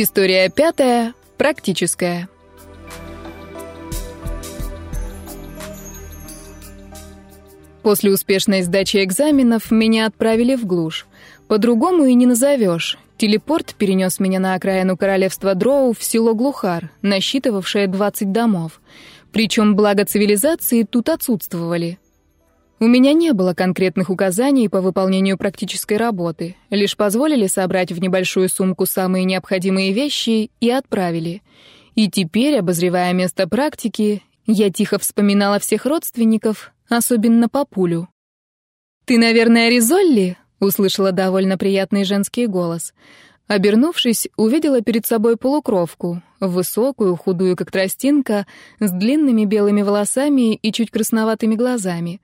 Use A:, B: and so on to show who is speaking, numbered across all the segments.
A: История пятая, практическая. После успешной сдачи экзаменов меня отправили в глушь. По-другому и не назовешь. Телепорт перенес меня на окраину королевства Дроу в село Глухар, насчитывавшее 20 домов. Причем благо цивилизации тут отсутствовали. У меня не было конкретных указаний по выполнению практической работы, лишь позволили собрать в небольшую сумку самые необходимые вещи и отправили. И теперь, обозревая место практики, я тихо вспоминала всех родственников, особенно папулю. «Ты, наверное, Ризолли?» — услышала довольно приятный женский голос. Обернувшись, увидела перед собой полукровку, высокую, худую, как тростинка, с длинными белыми волосами и чуть красноватыми глазами.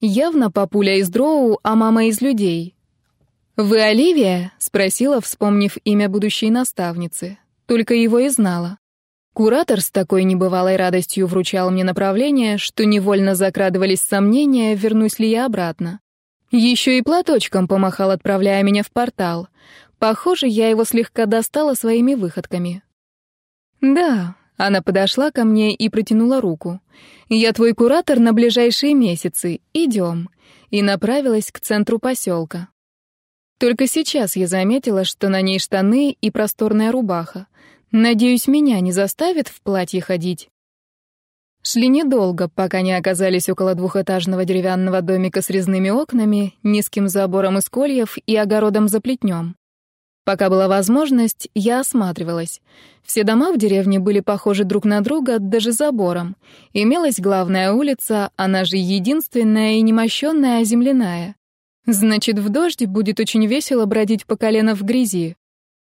A: Явно папуля из дроу, а мама из людей. «Вы Оливия?» — спросила, вспомнив имя будущей наставницы. Только его и знала. Куратор с такой небывалой радостью вручал мне направление, что невольно закрадывались сомнения, вернусь ли я обратно. Еще и платочком помахал, отправляя меня в портал. Похоже, я его слегка достала своими выходками. «Да», — она подошла ко мне и протянула руку. «Я твой куратор на ближайшие месяцы. Идем». И направилась к центру поселка. Только сейчас я заметила, что на ней штаны и просторная рубаха. Надеюсь, меня не заставят в платье ходить. Шли недолго, пока не оказались около двухэтажного деревянного домика с резными окнами, низким забором из кольев и огородом за плетнем. Пока была возможность, я осматривалась. Все дома в деревне были похожи друг на друга, даже забором. Имелась главная улица, она же единственная и немощенная, а земляная. Значит, в дождь будет очень весело бродить по колено в грязи.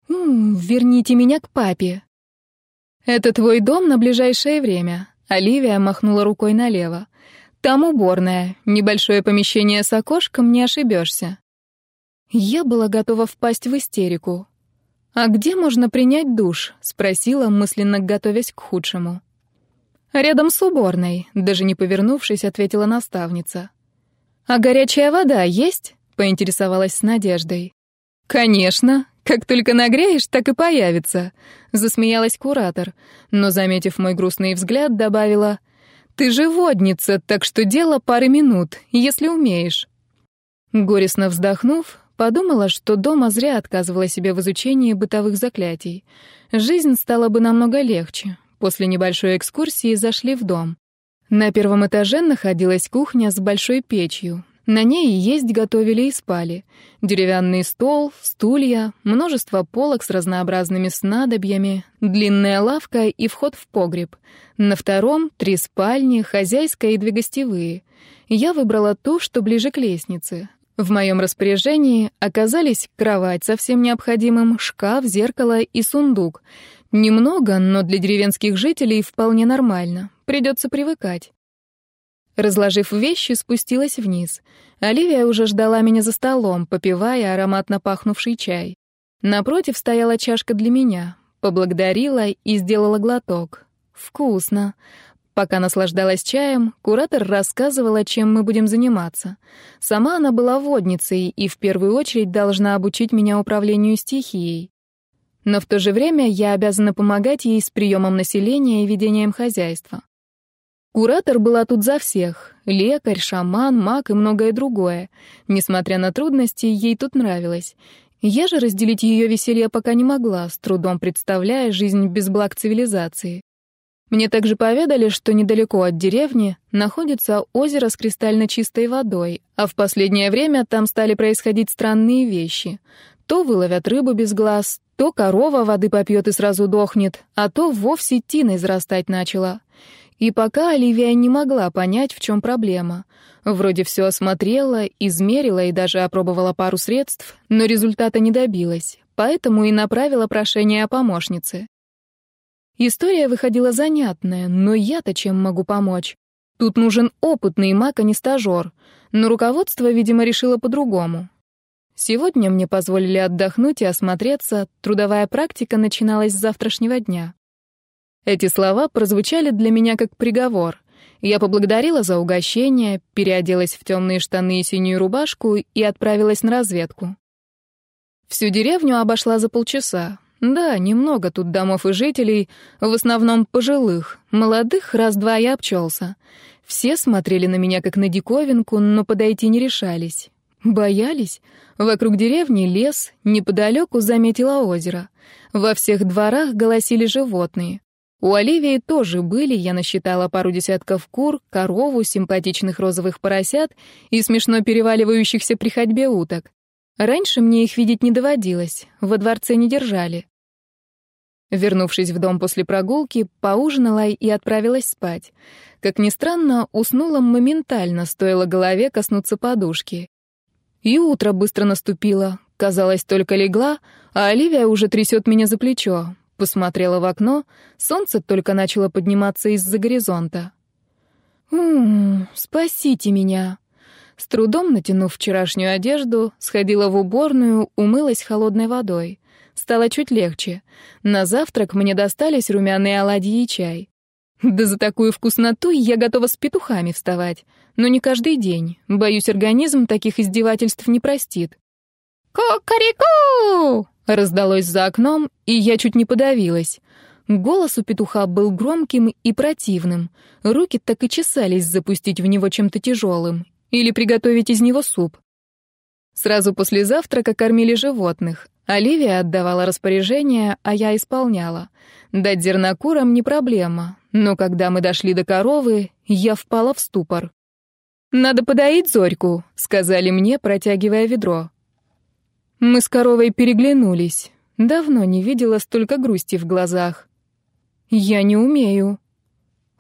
A: «М -м, верните меня к папе». «Это твой дом на ближайшее время», — Оливия махнула рукой налево. «Там уборная, небольшое помещение с окошком, не ошибешься». Я была готова впасть в истерику. «А где можно принять душ?» — спросила, мысленно готовясь к худшему. «Рядом с уборной», — даже не повернувшись, ответила наставница. «А горячая вода есть?» — поинтересовалась с надеждой. «Конечно. Как только нагреешь, так и появится», — засмеялась куратор, но, заметив мой грустный взгляд, добавила, «Ты же водница, так что дело пары минут, если умеешь». Горестно вздохнув, Подумала, что дома зря отказывала себе в изучении бытовых заклятий. Жизнь стала бы намного легче. После небольшой экскурсии зашли в дом. На первом этаже находилась кухня с большой печью. На ней есть готовили и спали. Деревянный стол, стулья, множество полок с разнообразными снадобьями, длинная лавка и вход в погреб. На втором — три спальни, хозяйская и две гостевые. Я выбрала ту, что ближе к лестнице. В моем распоряжении оказались кровать со всем необходимым, шкаф, зеркало и сундук. Немного, но для деревенских жителей вполне нормально. Придется привыкать. Разложив вещи, спустилась вниз. Оливия уже ждала меня за столом, попивая ароматно пахнувший чай. Напротив стояла чашка для меня. Поблагодарила и сделала глоток. Вкусно. Пока наслаждалась чаем, куратор рассказывала, чем мы будем заниматься. Сама она была водницей и в первую очередь должна обучить меня управлению стихией. Но в то же время я обязана помогать ей с приемом населения и ведением хозяйства. Куратор была тут за всех — лекарь, шаман, маг и многое другое. Несмотря на трудности, ей тут нравилось. Я же разделить ее веселье пока не могла, с трудом представляя жизнь без благ цивилизации. Мне также поведали, что недалеко от деревни находится озеро с кристально чистой водой, а в последнее время там стали происходить странные вещи. То выловят рыбу без глаз, то корова воды попьет и сразу дохнет, а то вовсе тина израстать начала. И пока Оливия не могла понять, в чем проблема. Вроде все осмотрела, измерила и даже опробовала пару средств, но результата не добилась, поэтому и направила прошение о помощнице. История выходила занятная, но я-то чем могу помочь? Тут нужен опытный маг, а не стажер. Но руководство, видимо, решило по-другому. Сегодня мне позволили отдохнуть и осмотреться, трудовая практика начиналась с завтрашнего дня. Эти слова прозвучали для меня как приговор. Я поблагодарила за угощение, переоделась в темные штаны и синюю рубашку и отправилась на разведку. Всю деревню обошла за полчаса. Да, немного тут домов и жителей, в основном пожилых. Молодых раз-два я обчелся. Все смотрели на меня как на диковинку, но подойти не решались. Боялись. Вокруг деревни лес, неподалеку заметила озеро. Во всех дворах голосили животные. У Оливии тоже были, я насчитала пару десятков кур, корову, симпатичных розовых поросят и смешно переваливающихся при ходьбе уток. Раньше мне их видеть не доводилось, во дворце не держали. Вернувшись в дом после прогулки, поужинала и отправилась спать. Как ни странно, уснула моментально, стоило голове коснуться подушки. И утро быстро наступило. Казалось, только легла, а Оливия уже трясет меня за плечо. Посмотрела в окно, солнце только начало подниматься из-за горизонта. «М-м, спасите меня!» С трудом натянув вчерашнюю одежду, сходила в уборную, умылась холодной водой. Стало чуть легче. На завтрак мне достались румяные оладьи и чай. Да за такую вкусноту я готова с петухами вставать. Но не каждый день. Боюсь, организм таких издевательств не простит. «Ку-ку-ку!» раздалось за окном, и я чуть не подавилась. Голос у петуха был громким и противным. Руки так и чесались запустить в него чем-то тяжелым или приготовить из него суп. Сразу после завтрака кормили животных. Оливия отдавала распоряжения, а я исполняла. Дать зерна курам не проблема, но когда мы дошли до коровы, я впала в ступор. «Надо подоить Зорьку», — сказали мне, протягивая ведро. Мы с коровой переглянулись. Давно не видела столько грусти в глазах. «Я не умею»,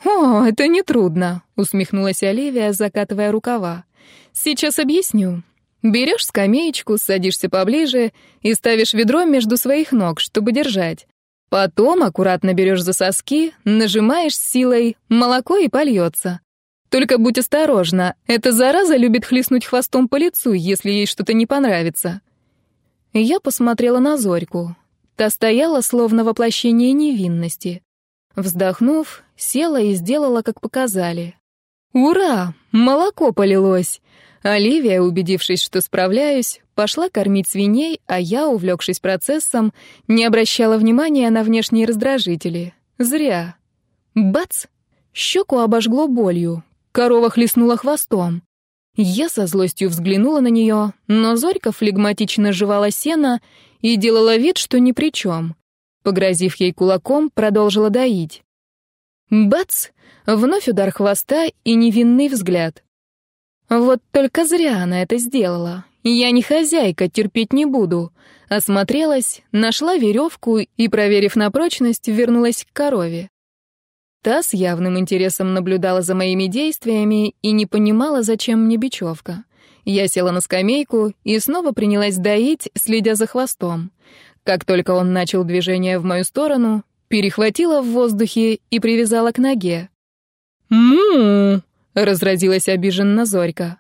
A: «О, это нетрудно», — усмехнулась Оливия, закатывая рукава. «Сейчас объясню. Берешь скамеечку, садишься поближе и ставишь ведро между своих ног, чтобы держать. Потом аккуратно берешь за соски, нажимаешь силой, молоко и польется. Только будь осторожна, эта зараза любит хлестнуть хвостом по лицу, если ей что-то не понравится». Я посмотрела на Зорьку. Та стояла, словно воплощение невинности. Вздохнув, села и сделала, как показали. «Ура! Молоко полилось!» Оливия, убедившись, что справляюсь, пошла кормить свиней, а я, увлекшись процессом, не обращала внимания на внешние раздражители. Зря. Бац! Щеку обожгло болью. Корова хлестнула хвостом. Я со злостью взглянула на нее, но Зорька флегматично жевала сено и делала вид, что ни при чем. Погрозив ей кулаком, продолжила доить. Бац! Вновь удар хвоста и невинный взгляд. Вот только зря она это сделала. Я не хозяйка, терпеть не буду. Осмотрелась, нашла веревку и, проверив на прочность, вернулась к корове. Та с явным интересом наблюдала за моими действиями и не понимала, зачем мне бечевка. Я села на скамейку и снова принялась доить, следя за хвостом. Как только он начал движение в мою сторону, перехватила в воздухе и привязала к ноге. «Му!» — разразилась обиженно Зорька.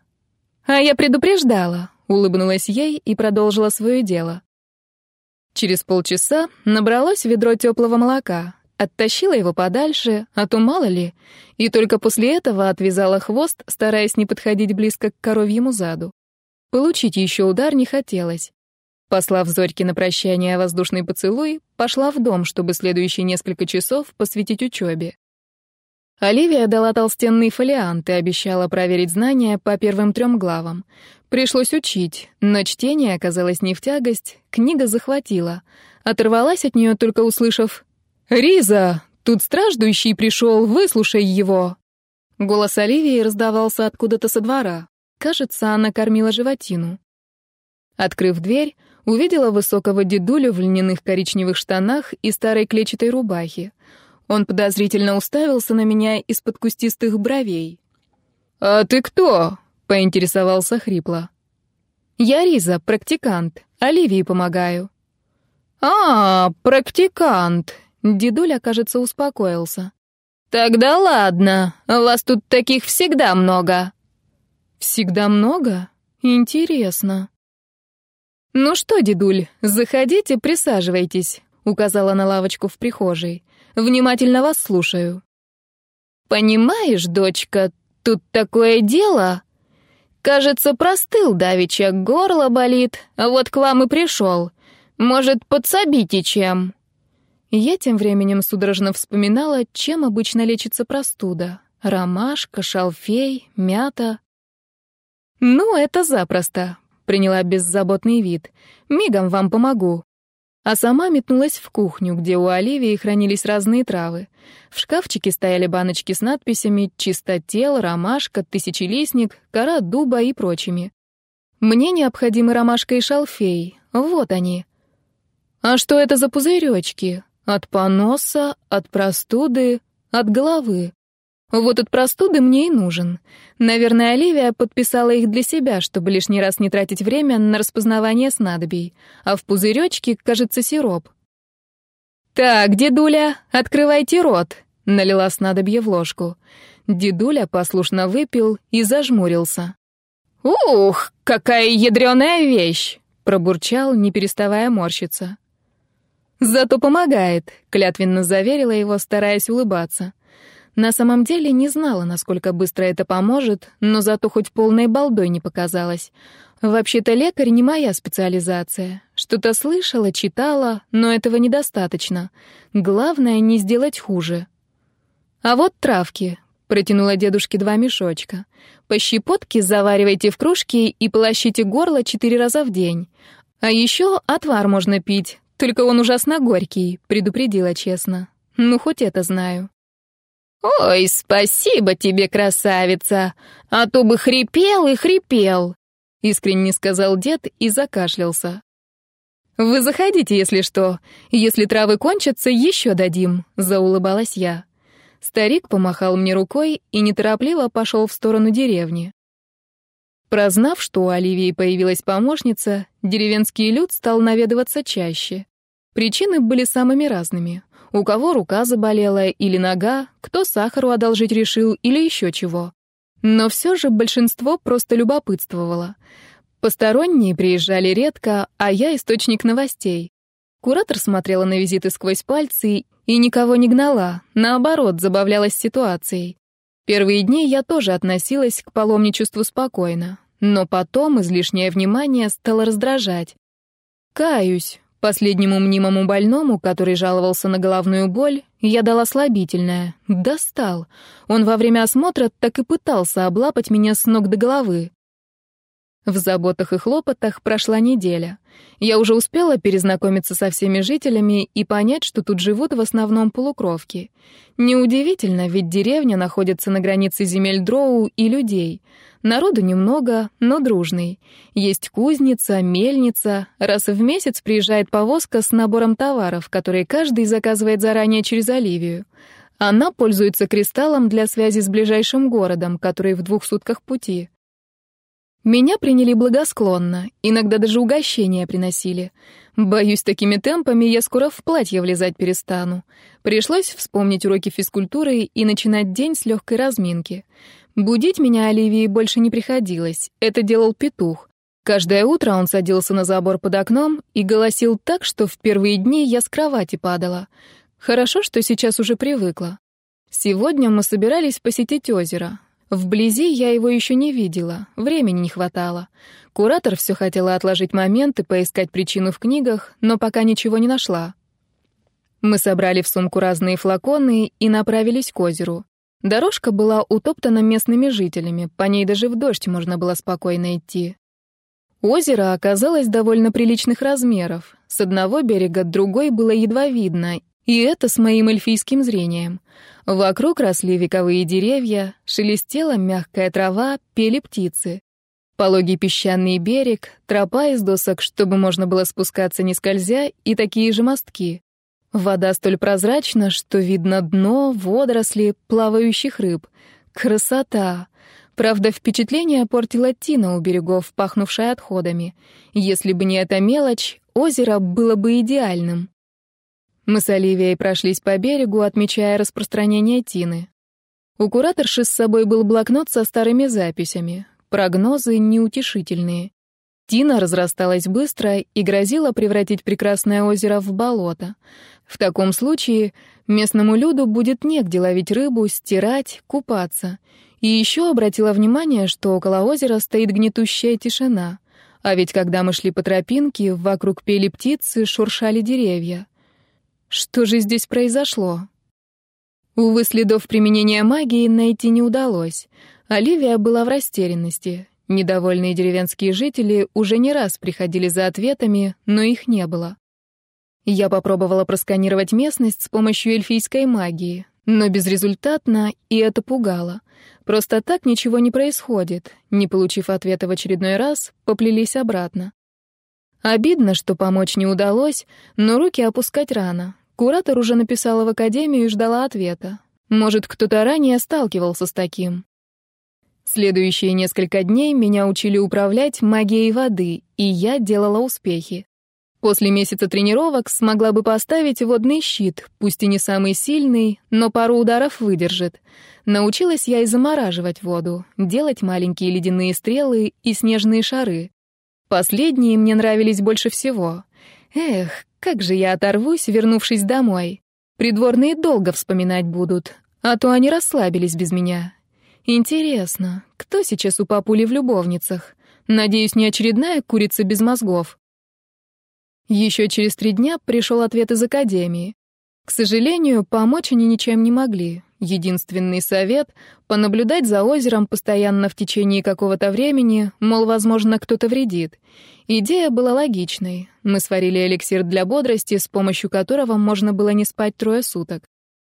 A: «А я предупреждала», — улыбнулась ей и продолжила свое дело. Через полчаса набралось ведро теплого молока, оттащила его подальше, а то мало ли, и только после этого отвязала хвост, стараясь не подходить близко к коровьему заду. Получить еще удар не хотелось. Послав Зорьке на прощание воздушный поцелуй, пошла в дом, чтобы следующие несколько часов посвятить учебе. Оливия дала толстенный фолиант и обещала проверить знания по первым трем главам. Пришлось учить, но чтение оказалось не в тягость, книга захватила. Оторвалась от нее, только услышав «Риза, тут страждущий пришел, выслушай его!» Голос Оливии раздавался откуда-то со двора. Кажется, она кормила животину. Открыв дверь, увидела высокого дедулю в льняных коричневых штанах и старой клетчатой рубахе. Он подозрительно уставился на меня из-под кустистых бровей. «А ты кто?» — поинтересовался хрипло. «Я Риза, практикант. Оливии помогаю». «А, практикант!» — дедуля, кажется, успокоился. «Тогда ладно, вас тут таких всегда много». «Всегда много? Интересно». «Ну что, дедуль, заходите, присаживайтесь», — указала на лавочку в прихожей. «Внимательно вас слушаю». «Понимаешь, дочка, тут такое дело. Кажется, простыл давеча, горло болит, а вот к вам и пришел. Может, подсобите чем?» Я тем временем судорожно вспоминала, чем обычно лечится простуда. Ромашка, шалфей, мята. «Ну, это запросто», — приняла беззаботный вид. «Мигом вам помогу». А сама метнулась в кухню, где у Оливии хранились разные травы. В шкафчике стояли баночки с надписями «Чистотел», «Ромашка», «Тысячелистник», «Кора дуба» и прочими. Мне необходимы ромашка и шалфей. Вот они. А что это за пузыречки? От поноса, от простуды, от головы. Вот от простуды мне и нужен. Наверное, Оливия подписала их для себя, чтобы лишний раз не тратить время на распознавание снадобий. А в пузыречке, кажется, сироп. «Так, дедуля, открывайте рот», — налила снадобье в ложку. Дедуля послушно выпил и зажмурился. «Ух, какая ядреная вещь!» — пробурчал, не переставая морщиться. «Зато помогает», — клятвенно заверила его, стараясь улыбаться. На самом деле не знала, насколько быстро это поможет, но зато хоть полной балдой не показалось. Вообще-то лекарь не моя специализация. Что-то слышала, читала, но этого недостаточно. Главное — не сделать хуже. А вот травки. Протянула дедушке два мешочка. По щепотке заваривайте в кружке и полощите горло четыре раза в день. А еще отвар можно пить, только он ужасно горький, предупредила честно. Ну, хоть это знаю. «Ой, спасибо тебе, красавица! А то бы хрипел и хрипел!» — искренне сказал дед и закашлялся. «Вы заходите, если что. Если травы кончатся, еще дадим», — заулыбалась я. Старик помахал мне рукой и неторопливо пошел в сторону деревни. Прознав, что у Оливии появилась помощница, деревенский люд стал наведываться чаще. Причины были самыми разными. У кого рука заболела или нога, кто сахару одолжить решил или еще чего. Но все же большинство просто любопытствовало. Посторонние приезжали редко, а я источник новостей. Куратор смотрела на визиты сквозь пальцы и никого не гнала, наоборот, забавлялась ситуацией. Первые дни я тоже относилась к паломничеству спокойно, но потом излишнее внимание стало раздражать. Каюсь, Последнему мнимому больному, который жаловался на головную боль, я дала слабительное. Достал. Он во время осмотра так и пытался облапать меня с ног до головы. В заботах и хлопотах прошла неделя. Я уже успела перезнакомиться со всеми жителями и понять, что тут живут в основном полукровки. Неудивительно, ведь деревня находится на границе земель дроу и людей. Народу немного, но дружный. Есть кузница, мельница. Раз в месяц приезжает повозка с набором товаров, которые каждый заказывает заранее через Оливию. Она пользуется кристаллом для связи с ближайшим городом, который в двух сутках пути. Меня приняли благосклонно, иногда даже угощения приносили. Боюсь, такими темпами я скоро в платье влезать перестану. Пришлось вспомнить уроки физкультуры и начинать день с легкой разминки. Будить меня Оливии больше не приходилось, это делал петух. Каждое утро он садился на забор под окном и голосил так, что в первые дни я с кровати падала. Хорошо, что сейчас уже привыкла. Сегодня мы собирались посетить озеро. Вблизи я его еще не видела, времени не хватало. Куратор все хотела отложить момент и поискать причину в книгах, но пока ничего не нашла. Мы собрали в сумку разные флаконы и направились к озеру. Дорожка была утоптана местными жителями, по ней даже в дождь можно было спокойно идти. Озеро оказалось довольно приличных размеров. С одного берега другой было едва видно, и это с моим эльфийским зрением. Вокруг росли вековые деревья, шелестела мягкая трава, пели птицы. Пологий песчаный берег, тропа из досок, чтобы можно было спускаться не скользя, и такие же мостки. Вода столь прозрачна, что видно дно, водоросли, плавающих рыб. Красота! Правда, впечатление портила тина у берегов, пахнувшая отходами. Если бы не эта мелочь, озеро было бы идеальным. Мы с Оливией прошлись по берегу, отмечая распространение тины. У кураторши с собой был блокнот со старыми записями. Прогнозы неутешительные. Тина разрасталась быстро и грозила превратить прекрасное озеро в болото. В таком случае местному люду будет негде ловить рыбу, стирать, купаться. И еще обратила внимание, что около озера стоит гнетущая тишина. А ведь когда мы шли по тропинке, вокруг пели птицы, шуршали деревья. Что же здесь произошло? Увы, следов применения магии найти не удалось. Оливия была в растерянности. Недовольные деревенские жители уже не раз приходили за ответами, но их не было. Я попробовала просканировать местность с помощью эльфийской магии, но безрезультатно, и это пугало. Просто так ничего не происходит. Не получив ответа в очередной раз, поплелись обратно. Обидно, что помочь не удалось, но руки опускать рано. Куратор уже написала в академию и ждала ответа. Может, кто-то ранее сталкивался с таким. Следующие несколько дней меня учили управлять магией воды, и я делала успехи. После месяца тренировок смогла бы поставить водный щит, пусть и не самый сильный, но пару ударов выдержит. Научилась я и замораживать воду, делать маленькие ледяные стрелы и снежные шары. Последние мне нравились больше всего. Эх, как же я оторвусь, вернувшись домой. Придворные долго вспоминать будут, а то они расслабились без меня. Интересно, кто сейчас у папули в любовницах? Надеюсь, не очередная курица без мозгов. Еще через три дня пришел ответ из академии. К сожалению, помочь они ничем не могли. Единственный совет — понаблюдать за озером постоянно в течение какого-то времени, мол, возможно, кто-то вредит. Идея была логичной. Мы сварили эликсир для бодрости, с помощью которого можно было не спать трое суток.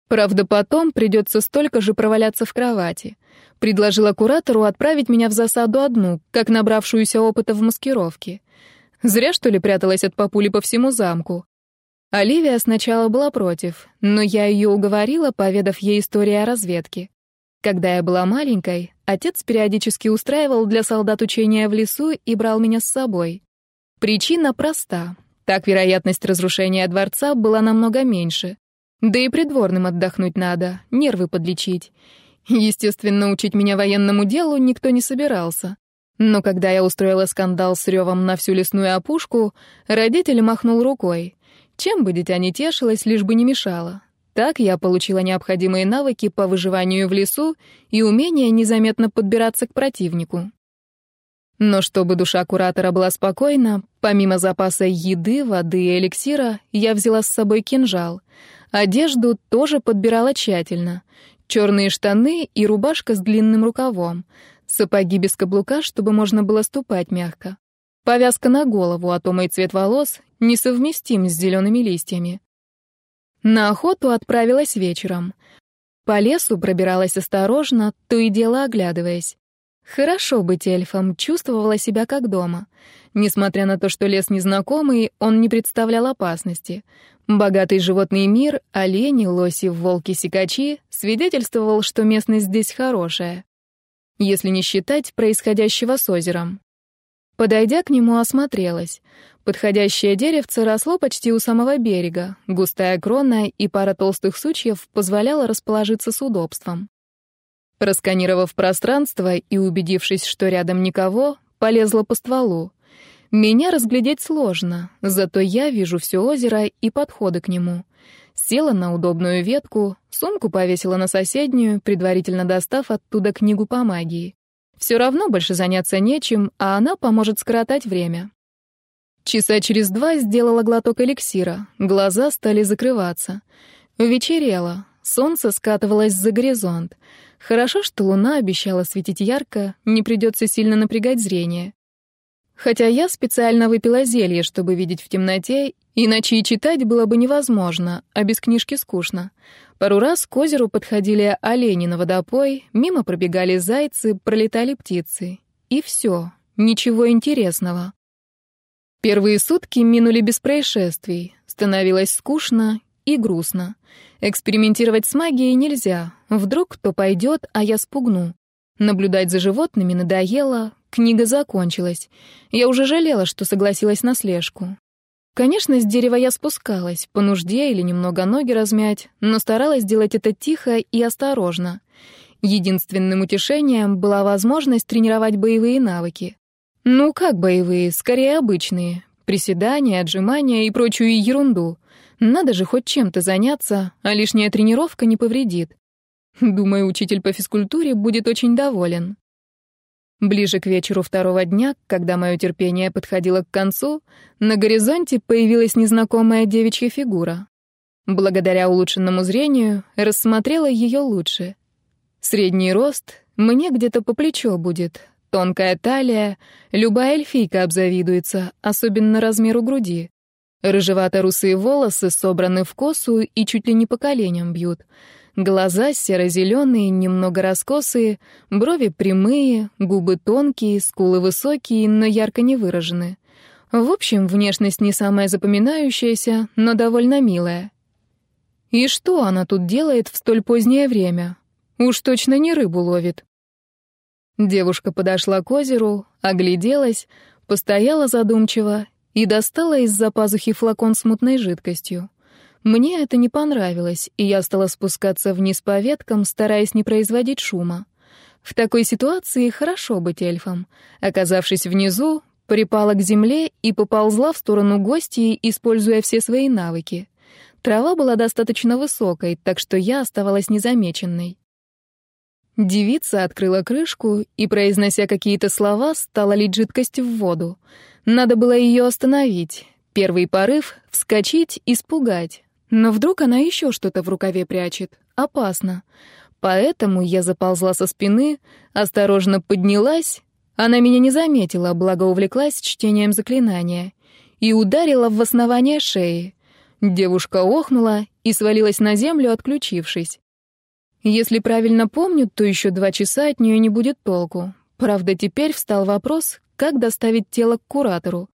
A: Правда, потом придется столько же проваляться в кровати. Предложила куратору отправить меня в засаду одну, как набравшуюся опыта в маскировке. Зря, что ли, пряталась от папули по всему замку. Оливия сначала была против, но я ее уговорила, поведав ей историю о разведке. Когда я была маленькой, отец периодически устраивал для солдат учения в лесу и брал меня с собой. Причина проста. Так вероятность разрушения дворца была намного меньше. Да и придворным отдохнуть надо, нервы подлечить. Естественно, учить меня военному делу никто не собирался. Но когда я устроила скандал с ревом на всю лесную опушку, родитель махнул рукой. Чем бы дитя не тешилось, лишь бы не мешало. Так я получила необходимые навыки по выживанию в лесу и умение незаметно подбираться к противнику. Но чтобы душа куратора была спокойна, помимо запаса еды, воды и эликсира, я взяла с собой кинжал. Одежду тоже подбирала тщательно. Черные штаны и рубашка с длинным рукавом. Сапоги без каблука, чтобы можно было ступать мягко. Повязка на голову, а то мой цвет волос несовместим с зелеными листьями. На охоту отправилась вечером. По лесу пробиралась осторожно, то и дело оглядываясь. Хорошо быть эльфом, чувствовала себя как дома. Несмотря на то, что лес незнакомый, он не представлял опасности. Богатый животный мир, олени, лоси, волки, сикачи свидетельствовал, что местность здесь хорошая. Если не считать происходящего с озером. Подойдя к нему, осмотрелась. Подходящее деревце росло почти у самого берега. Густая крона и пара толстых сучьев позволяла расположиться с удобством. Просканировав пространство и убедившись, что рядом никого, полезла по стволу. Меня разглядеть сложно, зато я вижу все озеро и подходы к нему. Села на удобную ветку, сумку повесила на соседнюю, предварительно достав оттуда книгу по магии. Все равно больше заняться нечем, а она поможет скоротать время. Часа через два сделала глоток эликсира, глаза стали закрываться. Вечерело, солнце скатывалось за горизонт. Хорошо, что луна обещала светить ярко, не придется сильно напрягать зрение. Хотя я специально выпила зелье, чтобы видеть в темноте, иначе и читать было бы невозможно, а без книжки скучно. Пару раз к озеру подходили олени на водопой, мимо пробегали зайцы, пролетали птицы. И все, ничего интересного. Первые сутки минули без происшествий, становилось скучно и грустно. Экспериментировать с магией нельзя, вдруг кто пойдет, а я спугну. Наблюдать за животными надоело, книга закончилась. Я уже жалела, что согласилась на слежку. Конечно, с дерева я спускалась, по нужде или немного ноги размять, но старалась делать это тихо и осторожно. Единственным утешением была возможность тренировать боевые навыки. Ну, как боевые, скорее обычные. Приседания, отжимания и прочую ерунду. Надо же хоть чем-то заняться, а лишняя тренировка не повредит. Думаю, учитель по физкультуре будет очень доволен. Ближе к вечеру второго дня, когда мое терпение подходило к концу, на горизонте появилась незнакомая девичья фигура. Благодаря улучшенному зрению рассмотрела ее лучше. Средний рост, мне где-то по плечо будет, тонкая талия, любая эльфийка обзавидуется, особенно размеру груди. Рыжевато-русые волосы собраны в косу и чуть ли не по коленям бьют. Глаза серо-зеленые, немного раскосые, брови прямые, губы тонкие, скулы высокие, но ярко не выражены. В общем, внешность не самая запоминающаяся, но довольно милая. И что она тут делает в столь позднее время? Уж точно не рыбу ловит. Девушка подошла к озеру, огляделась, постояла задумчиво и достала из-за пазухи флакон с мутной жидкостью. Мне это не понравилось, и я стала спускаться вниз по веткам, стараясь не производить шума. В такой ситуации хорошо быть эльфом. Оказавшись внизу, припала к земле и поползла в сторону гостей, используя все свои навыки. Трава была достаточно высокой, так что я оставалась незамеченной. Девица открыла крышку и, произнося какие-то слова, стала лить жидкость в воду. Надо было ее остановить. Первый порыв — вскочить, испугать. Но вдруг она еще что-то в рукаве прячет. Опасно. Поэтому я заползла со спины, осторожно поднялась. Она меня не заметила, благо увлеклась чтением заклинания. И ударила в основание шеи. Девушка охнула и свалилась на землю, отключившись. Если правильно помню, то еще два часа от нее не будет толку. Правда, теперь встал вопрос, как доставить тело к куратору.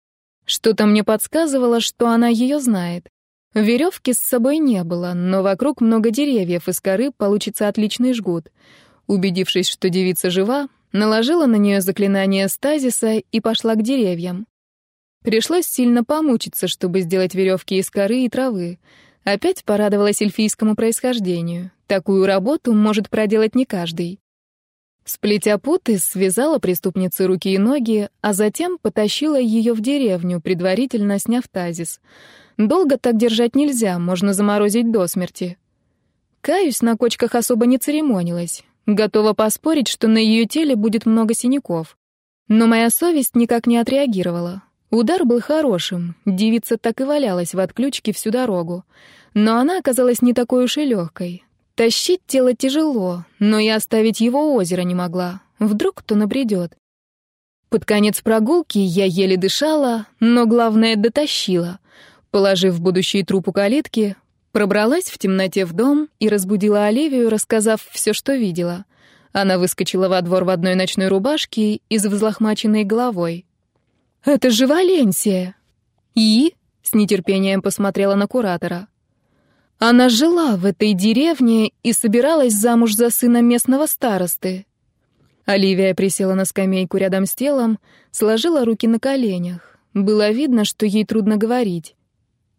A: Что-то мне подсказывало, что она ее знает. Веревки с собой не было, но вокруг много деревьев, из коры получится отличный жгут. Убедившись, что девица жива, наложила на нее заклинание стазиса и пошла к деревьям. Пришлось сильно помучиться, чтобы сделать веревки из коры и травы. Опять порадовалась эльфийскому происхождению. Такую работу может проделать не каждый. Сплетя путы, связала преступнице руки и ноги, а затем потащила ее в деревню, предварительно сняв тазис. Долго так держать нельзя, можно заморозить до смерти. Каюсь, на кочках особо не церемонилась. Готова поспорить, что на ее теле будет много синяков. Но моя совесть никак не отреагировала. Удар был хорошим, девица так и валялась в отключке всю дорогу. Но она оказалась не такой уж и легкой. Тащить тело тяжело, но и оставить его у озера не могла. Вдруг кто набредет. Под конец прогулки я еле дышала, но главное — дотащила. Положив будущий труп у калитки, пробралась в темноте в дом и разбудила Оливию, рассказав все, что видела. Она выскочила во двор в одной ночной рубашке и с взлохмаченной головой. «Это же Валенсия!» «И?» — с нетерпением посмотрела на куратора. Она жила в этой деревне и собиралась замуж за сына местного старосты. Оливия присела на скамейку рядом с телом, сложила руки на коленях. Было видно, что ей трудно говорить.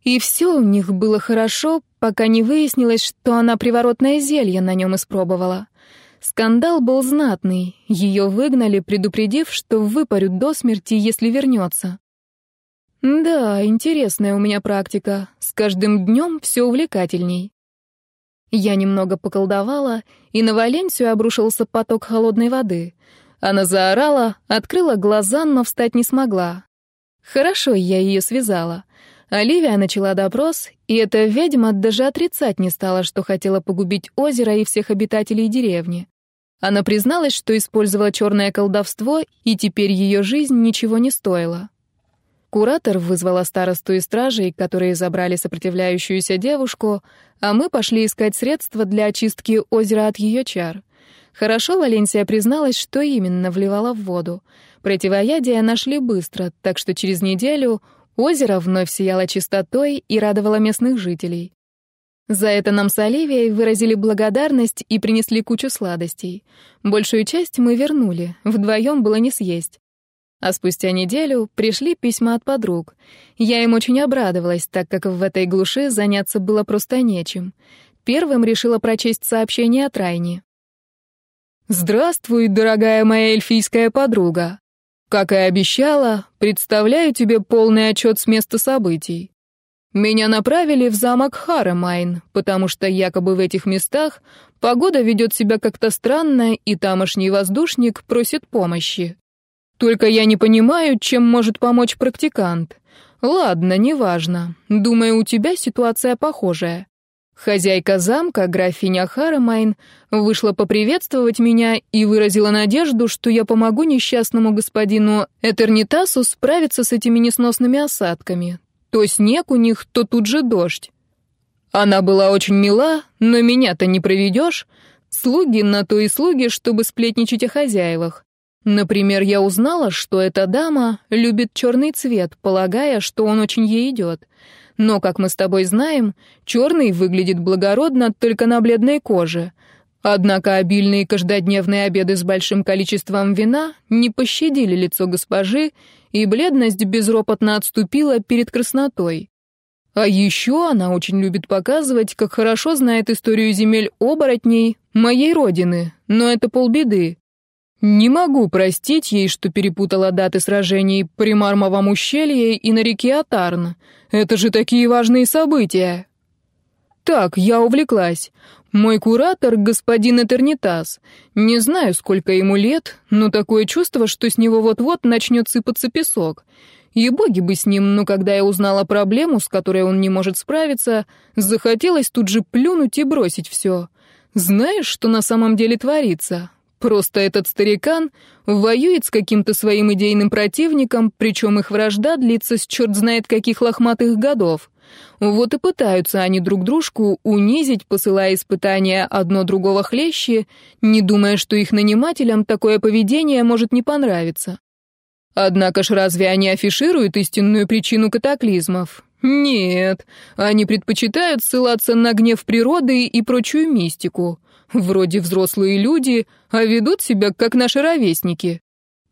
A: И все у них было хорошо, пока не выяснилось, что она приворотное зелье на нем испробовала. Скандал был знатный. Ее выгнали, предупредив, что выпарют до смерти, если вернется. Да, интересная у меня практика. С каждым днем все увлекательней. Я немного поколдовала, и на Валенсию обрушился поток холодной воды. Она заорала, открыла глаза, но встать не смогла. Хорошо, я ее связала. Оливия начала допрос, и эта ведьма даже отрицать не стала, что хотела погубить озеро и всех обитателей деревни. Она призналась, что использовала черное колдовство, и теперь ее жизнь ничего не стоила. Куратор вызвала старосту и стражей, которые забрали сопротивляющуюся девушку, а мы пошли искать средства для очистки озера от ее чар. Хорошо Валенсия призналась, что именно вливала в воду. Противоядие нашли быстро, так что через неделю озеро вновь сияло чистотой и радовало местных жителей. За это нам с Оливией выразили благодарность и принесли кучу сладостей. Большую часть мы вернули, вдвоем было не съесть. А спустя неделю пришли письма от подруг. Я им очень обрадовалась, так как в этой глуши заняться было просто нечем. Первым решила прочесть сообщение от Райни. «Здравствуй, дорогая моя эльфийская подруга. Как и обещала, представляю тебе полный отчет с места событий. Меня направили в замок Харамайн, потому что якобы в этих местах погода ведет себя как-то странно, и тамошний воздушник просит помощи. Только я не понимаю, чем может помочь практикант. Ладно, неважно. Думаю, у тебя ситуация похожая. Хозяйка замка, графиня Харамайн, вышла поприветствовать меня и выразила надежду, что я помогу несчастному господину Этернитасу справиться с этими несносными осадками. То снег у них, то тут же дождь. Она была очень мила, но меня-то не проведешь. Слуги на то и слуги, чтобы сплетничать о хозяевах. Например, я узнала, что эта дама любит черный цвет, полагая, что он очень ей идет. Но, как мы с тобой знаем, черный выглядит благородно только на бледной коже. Однако обильные каждодневные обеды с большим количеством вина не пощадили лицо госпожи, и бледность безропотно отступила перед краснотой. А еще она очень любит показывать, как хорошо знает историю земель оборотней моей родины, но это полбеды. Не могу простить ей, что перепутала даты сражений при Мармовом ущелье и на реке Атарн. Это же такие важные события. Так, я увлеклась. Мой куратор — господин Этернитас. Не знаю, сколько ему лет, но такое чувство, что с него вот-вот начнет сыпаться песок. И боги бы с ним, но когда я узнала проблему, с которой он не может справиться, захотелось тут же плюнуть и бросить все. Знаешь, что на самом деле творится? Просто этот старикан воюет с каким-то своим идейным противником, причем их вражда длится с черт знает каких лохматых годов. Вот и пытаются они друг дружку унизить, посылая испытания одно другого хлеще, не думая, что их нанимателям такое поведение может не понравиться. Однако ж разве они афишируют истинную причину катаклизмов? Нет, они предпочитают ссылаться на гнев природы и прочую мистику. Вроде взрослые люди, а ведут себя как наши ровесники.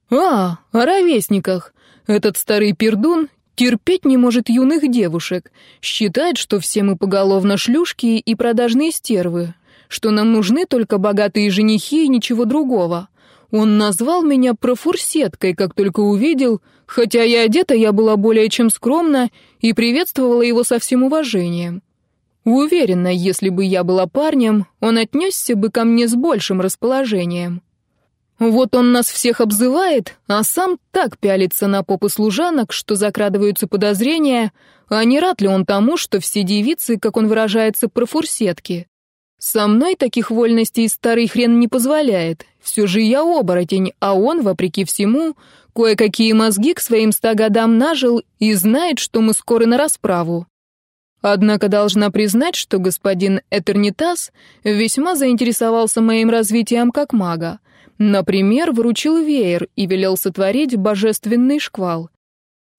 A: А, о ровесниках. Этот старый пердун терпеть не может юных девушек. Считает, что все мы поголовно шлюшки и продажные стервы, что нам нужны только богатые женихи и ничего другого. Он назвал меня профурсеткой, как только увидел, хотя и одета я была более чем скромно и приветствовала его со всем уважением. Уверена, если бы я была парнем, он отнесся бы ко мне с большим расположением. Вот он нас всех обзывает, а сам так пялится на попы служанок, что закрадываются подозрения, а не рад ли он тому, что все девицы, как он выражается, профурсетки. Со мной таких вольностей старый хрен не позволяет. Все же я оборотень, а он, вопреки всему, кое-какие мозги к своим ста годам нажил и знает, что мы скоро на расправу. Однако должна признать, что господин Этернитас весьма заинтересовался моим развитием как мага. Например, вручил веер и велел сотворить божественный шквал.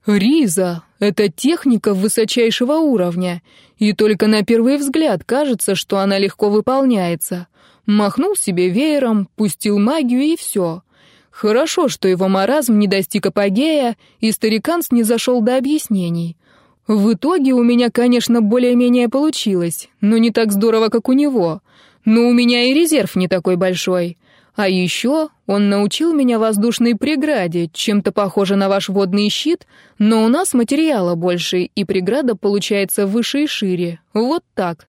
A: Риза — это техника высочайшего уровня, и только на первый взгляд кажется, что она легко выполняется. Махнул себе веером, пустил магию и все. Хорошо, что его маразм не достиг апогея, и старикан снизошел до объяснений. В итоге у меня, конечно, более-менее получилось, но не так здорово, как у него. Но у меня и резерв не такой большой. А еще он научил меня воздушной преграде, чем-то похоже на ваш водный щит, но у нас материала больше, и преграда получается выше и шире. Вот так.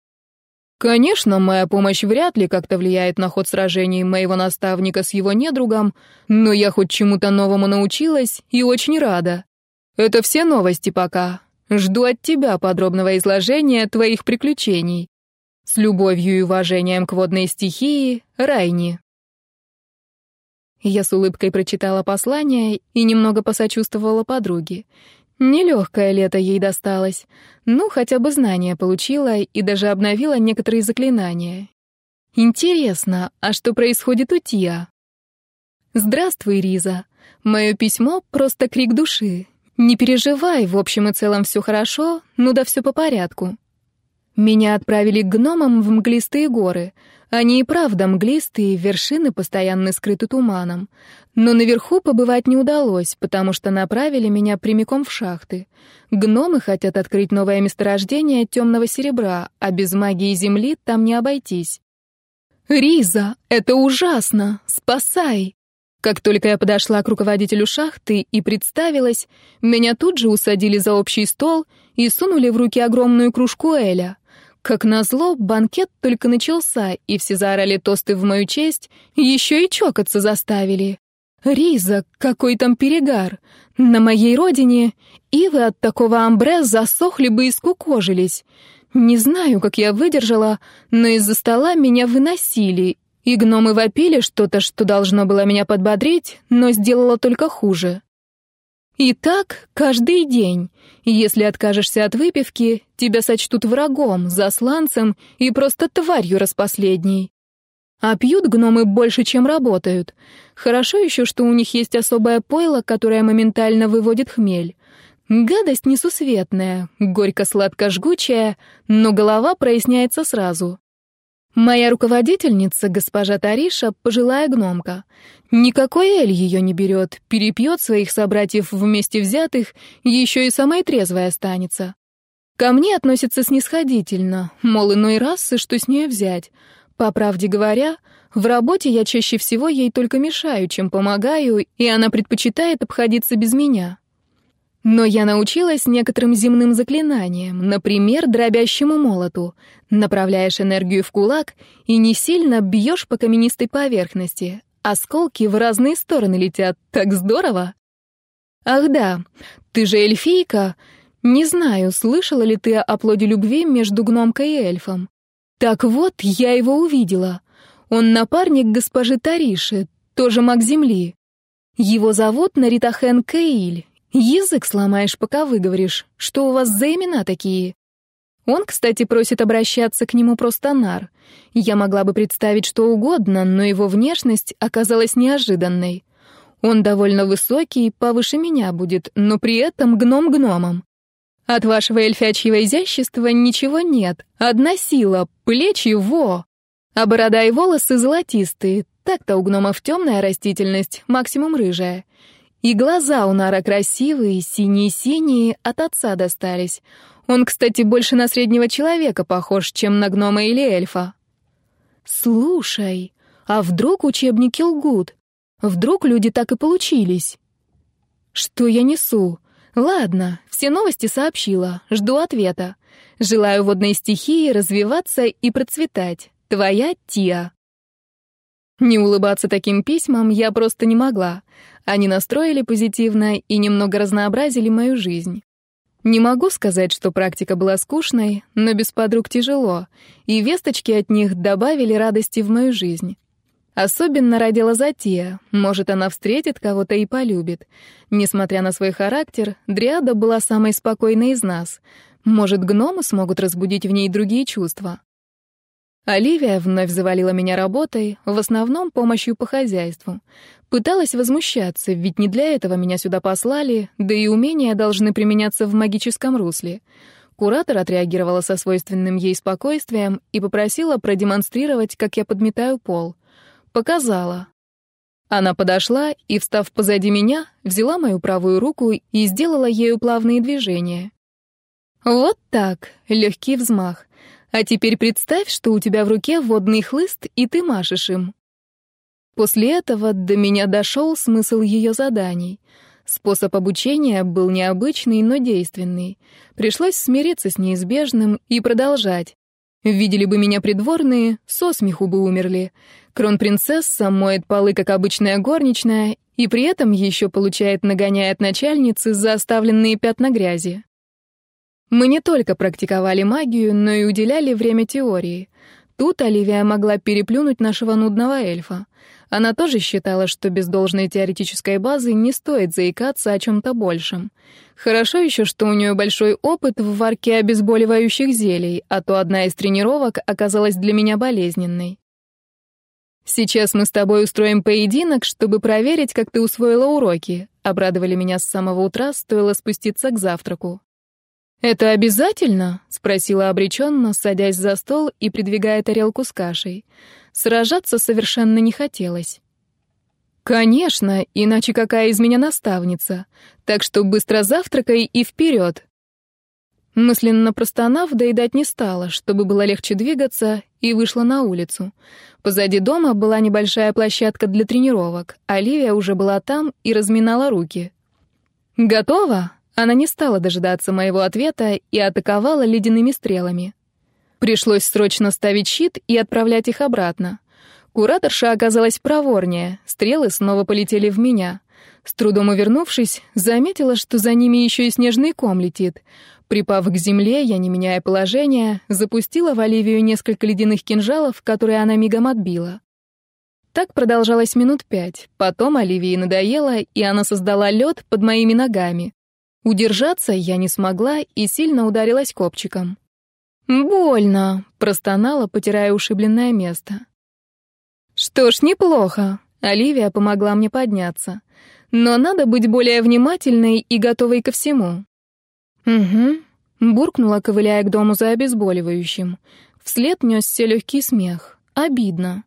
A: Конечно, моя помощь вряд ли как-то влияет на ход сражений моего наставника с его недругом, но я хоть чему-то новому научилась и очень рада. Это все новости пока. Жду от тебя подробного изложения твоих приключений. С любовью и уважением к водной стихии, Райни. Я с улыбкой прочитала послание и немного посочувствовала подруге. Нелегкое лето ей досталось. Ну, хотя бы знания получила и даже обновила некоторые заклинания. Интересно, а что происходит у Тия? Здравствуй, Риза. Мое письмо — просто крик души. «Не переживай, в общем и целом все хорошо, ну да все по порядку». Меня отправили к гномам в мглистые горы. Они и правда мглистые, вершины постоянно скрыты туманом. Но наверху побывать не удалось, потому что направили меня прямиком в шахты. Гномы хотят открыть новое месторождение темного серебра, а без магии земли там не обойтись. «Риза, это ужасно! Спасай!» Как только я подошла к руководителю шахты и представилась, меня тут же усадили за общий стол и сунули в руки огромную кружку Эля. Как назло, банкет только начался, и все заорали тосты в мою честь, еще и чокаться заставили. Риза, какой там перегар! На моей родине ивы от такого амбре засохли бы и скукожились. Не знаю, как я выдержала, но из-за стола меня выносили, и гномы вопили что-то, что должно было меня подбодрить, но сделало только хуже. И так каждый день. Если откажешься от выпивки, тебя сочтут врагом, засланцем и просто тварью распоследней. А пьют гномы больше, чем работают. Хорошо еще, что у них есть особое пойло, которое моментально выводит хмель. Гадость несусветная, горько-сладко-жгучая, но голова проясняется сразу. Моя руководительница, госпожа Тариша, пожилая гномка. Никакой Эль ее не берет, перепьет своих собратьев вместе взятых, еще и самой трезвой останется. Ко мне относятся снисходительно, мол, иной раз, и что с нее взять. По правде говоря, в работе я чаще всего ей только мешаю, чем помогаю, и она предпочитает обходиться без меня. Но я научилась некоторым земным заклинаниям, например, дробящему молоту. Направляешь энергию в кулак и не сильно бьешь по каменистой поверхности. Осколки в разные стороны летят. Так здорово! Ах да, ты же эльфийка. Не знаю, слышала ли ты о плоде любви между гномкой и эльфом. Так вот, я его увидела. Он напарник госпожи Тариши, тоже маг Земли. Его зовут Наритахен Кейль. Язык сломаешь, пока выговоришь. Что у вас за имена такие? Он, кстати, просит обращаться к нему просто Нар. Я могла бы представить что угодно, но его внешность оказалась неожиданной. Он довольно высокий, повыше меня будет, но при этом гном гномом. От вашего эльфячьего изящества ничего нет. Одна сила, плечи во. А борода и волосы золотистые. Так-то у гномов темная растительность, максимум рыжая. И глаза у Нара красивые, синие-синие, от отца достались. Он, кстати, больше на среднего человека похож, чем на гнома или эльфа. Слушай, а вдруг учебники лгут? Вдруг люди так и получились? Что я несу? Ладно, все новости сообщила, жду ответа. Желаю водной стихии развиваться и процветать. Твоя Тия. Не улыбаться таким письмам я просто не могла. Они настроили позитивно и немного разнообразили мою жизнь. Не могу сказать, что практика была скучной, но без подруг тяжело, и весточки от них добавили радости в мою жизнь. Особенно родила затея. Может, она встретит кого-то и полюбит. Несмотря на свой характер, Дриада была самой спокойной из нас. Может, гномы смогут разбудить в ней другие чувства. Оливия вновь завалила меня работой, в основном помощью по хозяйству. Пыталась возмущаться, ведь не для этого меня сюда послали, да и умения должны применяться в магическом русле. Куратор отреагировала со свойственным ей спокойствием и попросила продемонстрировать, как я подметаю пол. Показала. Она подошла и, встав позади меня, взяла мою правую руку и сделала ею плавные движения. Вот так, легкий взмах. А теперь представь, что у тебя в руке водный хлыст, и ты машешь им. После этого до меня дошел смысл ее заданий. Способ обучения был необычный, но действенный. Пришлось смириться с неизбежным и продолжать. Видели бы меня придворные, со смеху бы умерли. Кронпринцесса моет полы, как обычная горничная, и при этом еще получает нагоняя от начальницы за оставленные пятна грязи. Мы не только практиковали магию, но и уделяли время теории. Тут Оливия могла переплюнуть нашего нудного эльфа. Она тоже считала, что без должной теоретической базы не стоит заикаться о чем-то большем. Хорошо еще, что у нее большой опыт в варке обезболивающих зелий, а то одна из тренировок оказалась для меня болезненной. «Сейчас мы с тобой устроим поединок, чтобы проверить, как ты усвоила уроки», — обрадовали меня с самого утра, стоило спуститься к завтраку. «Это обязательно?» — спросила обреченно, садясь за стол и придвигая тарелку с кашей. Сражаться совершенно не хотелось. «Конечно, иначе какая из меня наставница? Так что быстро завтракай и вперед!» Мысленно простонав, доедать не стала, чтобы было легче двигаться, и вышла на улицу. Позади дома была небольшая площадка для тренировок. Оливия уже была там и разминала руки. «Готова?» Она не стала дожидаться моего ответа и атаковала ледяными стрелами. Пришлось срочно ставить щит и отправлять их обратно. Кураторша оказалась проворнее, стрелы снова полетели в меня. С трудом увернувшись, заметила, что за ними еще и снежный ком летит. Припав к земле, я, не меняя положения, запустила в Оливию несколько ледяных кинжалов, которые она мигом отбила. Так продолжалось минут пять. Потом Оливии надоело, и она создала лед под моими ногами. Удержаться я не смогла и сильно ударилась копчиком. «Больно!» — простонала, потирая ушибленное место. «Что ж, неплохо!» — Оливия помогла мне подняться. «Но надо быть более внимательной и готовой ко всему». «Угу», — буркнула, ковыляя к дому за обезболивающим. Вслед несся легкий смех. Обидно.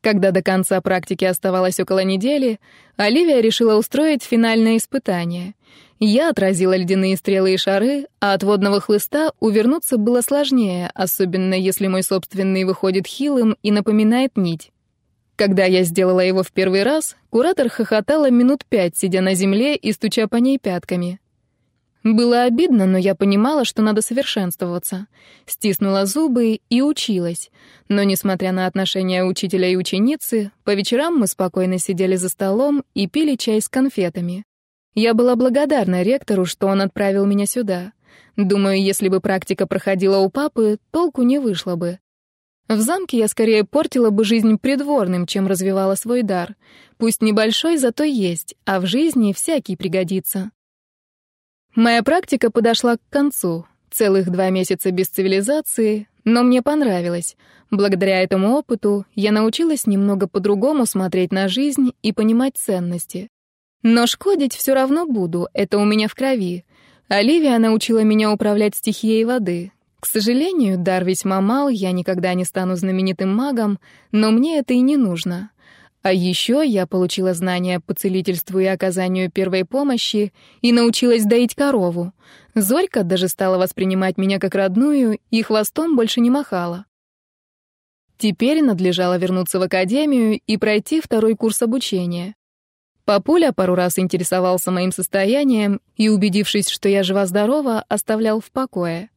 A: Когда до конца практики оставалось около недели, Оливия решила устроить финальное испытание. Я отразила ледяные стрелы и шары, а от водного хлыста увернуться было сложнее, особенно если мой собственный выходит хилым и напоминает нить. Когда я сделала его в первый раз, куратор хохотала минут пять, сидя на земле и стуча по ней пятками. Было обидно, но я понимала, что надо совершенствоваться. Стиснула зубы и училась. Но, несмотря на отношения учителя и ученицы, по вечерам мы спокойно сидели за столом и пили чай с конфетами. Я была благодарна ректору, что он отправил меня сюда. Думаю, если бы практика проходила у папы, толку не вышло бы. В замке я скорее портила бы жизнь придворным, чем развивала свой дар. Пусть небольшой, зато есть, а в жизни всякий пригодится. Моя практика подошла к концу. Целых два месяца без цивилизации, но мне понравилось. Благодаря этому опыту я научилась немного по-другому смотреть на жизнь и понимать ценности. Но шкодить все равно буду, это у меня в крови. Оливия научила меня управлять стихией воды. К сожалению, дар весьма мал, я никогда не стану знаменитым магом, но мне это и не нужно. А еще я получила знания по целительству и оказанию первой помощи и научилась доить корову. Зорька даже стала воспринимать меня как родную и хвостом больше не махала. Теперь надлежало вернуться в академию и пройти второй курс обучения. Папуля пару раз интересовался моим состоянием и, убедившись, что я жива-здорова, оставлял в покое.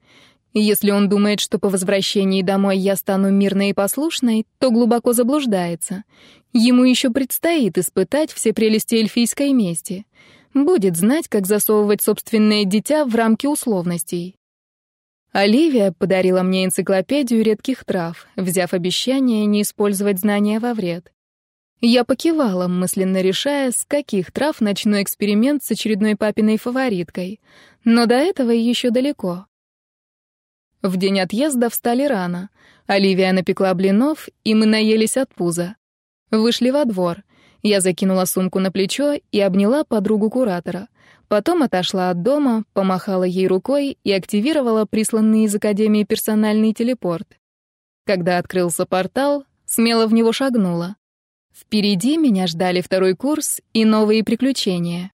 A: Если он думает, что по возвращении домой я стану мирной и послушной, то глубоко заблуждается. Ему еще предстоит испытать все прелести эльфийской мести. Будет знать, как засовывать собственное дитя в рамки условностей. Оливия подарила мне энциклопедию редких трав, взяв обещание не использовать знания во вред. Я покивала, мысленно решая, с каких трав начну эксперимент с очередной папиной фавориткой. Но до этого еще далеко. В день отъезда встали рано. Оливия напекла блинов, и мы наелись от пуза. Вышли во двор. Я закинула сумку на плечо и обняла подругу куратора. Потом отошла от дома, помахала ей рукой и активировала присланный из Академии персональный телепорт. Когда открылся портал, смело в него шагнула. Впереди меня ждали второй курс и новые приключения.